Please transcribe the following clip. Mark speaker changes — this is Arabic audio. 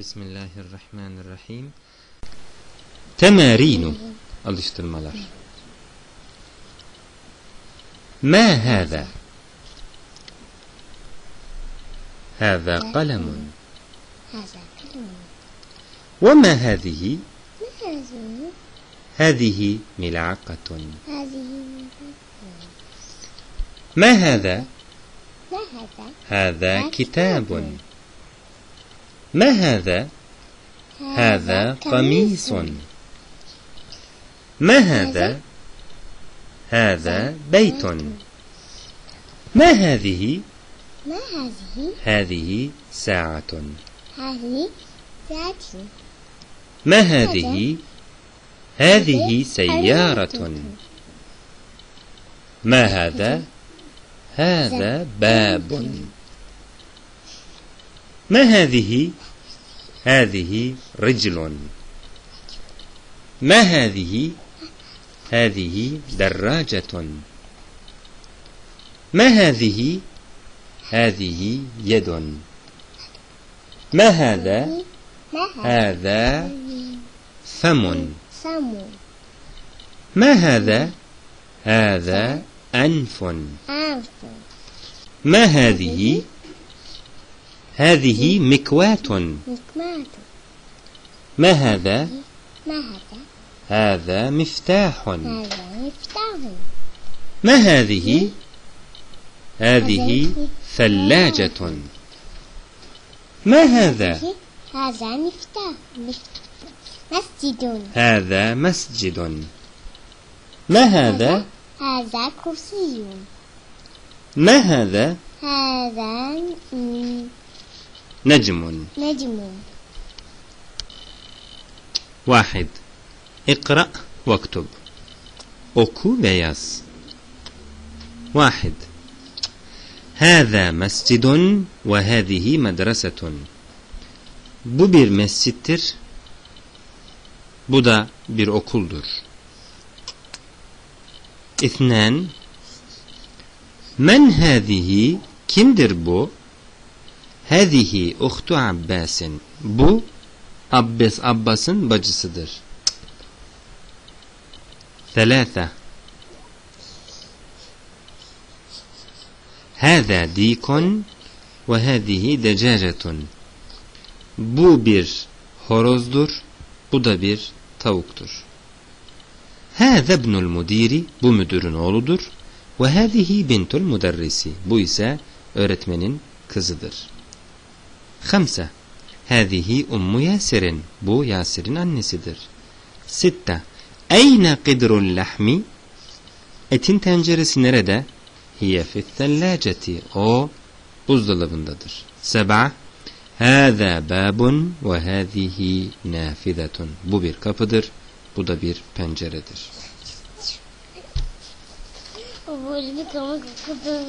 Speaker 1: بسم الله الرحمن الرحيم تمارين alıştırmalar ما هذا هذا قلم
Speaker 2: هذا كلمة
Speaker 1: وما هذه
Speaker 2: هذه
Speaker 1: ملعقة
Speaker 2: هذه
Speaker 1: ما هذا
Speaker 2: ما هذا
Speaker 1: هذا كتاب ما هذا؟ هذا قميص. ما هذا؟ هذا بيت. ما هذه؟
Speaker 2: ما هذه؟
Speaker 1: هذه ساعة.
Speaker 2: هذه ذات
Speaker 1: ما هذه؟ هذه سيارة. ما هذا؟ هذا باب. ما هذه؟ هذه رجل. ما هذه؟ هذه دراجة. ما هذه؟ هذه يد. ما هذا؟
Speaker 2: هذا؟
Speaker 1: فم. ما هذا؟ هذا أنف. ما هذه؟ هذه مكواة ما هذا؟
Speaker 2: ما هذا؟
Speaker 1: هذا مفتاح.
Speaker 2: هذا مفتاح.
Speaker 1: ما هذه؟ هذه ثلاجة. ما هذا؟
Speaker 2: هذا مفتاح. مف- مسجد.
Speaker 1: هذا مسجد. ما هذا؟
Speaker 2: هذا كرسي.
Speaker 1: ما هذا؟
Speaker 2: هذا
Speaker 1: نجم
Speaker 2: نجم
Speaker 1: واحد اقرأ واكتب oku ve yaz واحد هذا مسجد وهذه مدرسة Bu bir mescittir. Bu da bir okuldur. İthnan Men hâzihi kimdir bu? Hedihi uhtu Abbas'in. Bu Abbas Abbas'ın bacısıdır. Selâfe. Hâzâ dîkon ve hâzihi deceretun. Bu bir horozdur, bu da bir tavuktur. Hâzâ ibnul mudiri, bu müdürün oğludur. Ve hâzihi bintul müderrisi, bu ise öğretmenin kızıdır. خمسة هذه أم ياسر bu Yasir'in annesidir. ستة أين قدر اللحم Etin tenceresi nerede? Hiye fit thellâceti. O buzdolabındadır. Seba Hâzâ bâbun ve hâzihi nâfidetun. Bu bir kapıdır, bu da bir penceredir.
Speaker 2: Bu bir komik kızım.